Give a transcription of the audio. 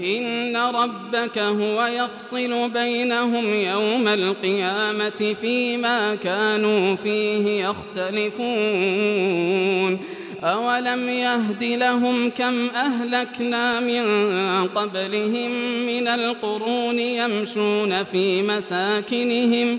إن ربك هو يفصل بينهم يوم القيامة فيما كانوا فيه يختلفون. أولم يهد لهم كم أهلكنا من قبلهم من القرون يمشون في مساكنهم